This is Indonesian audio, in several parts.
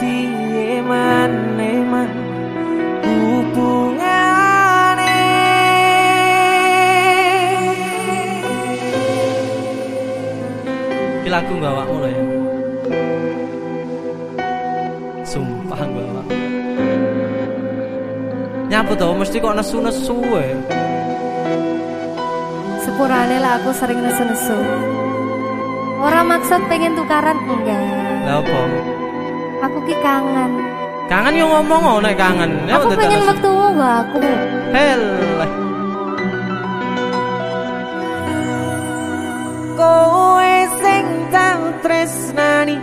boti emane man hubungane lagu gawakmu ya Sumpah bawa. Nyapa tuh mesti kok nesu-nesu ya. Sepurane lah aku sering nesu-nesu. Orang maksud pengen tukaran enggak. Lah apa? Aku ki kangen. Kangen yo ngomong oh nek kangen. Ya, aku pengen waktu gak aku. Hel. Kowe sing tak tresnani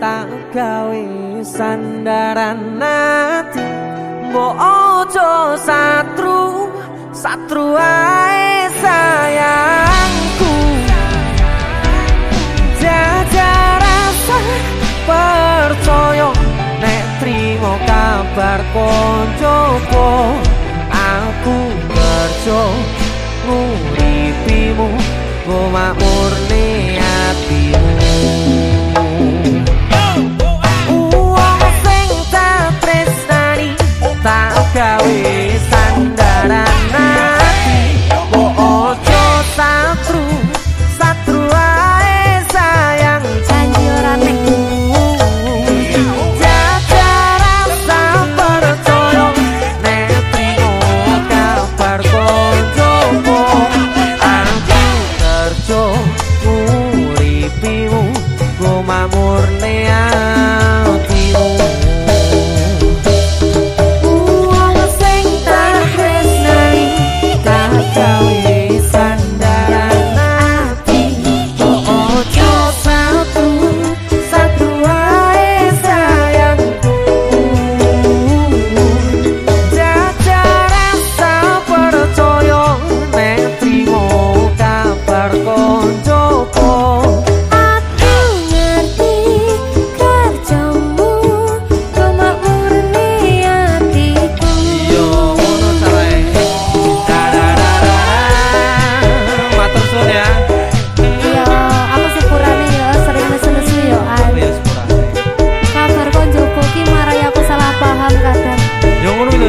tak gawe sandaran ati mbok ojo satru satru ae kancaku aku merjo nguripimu gumamu amor leal.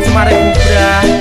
semarang ubrah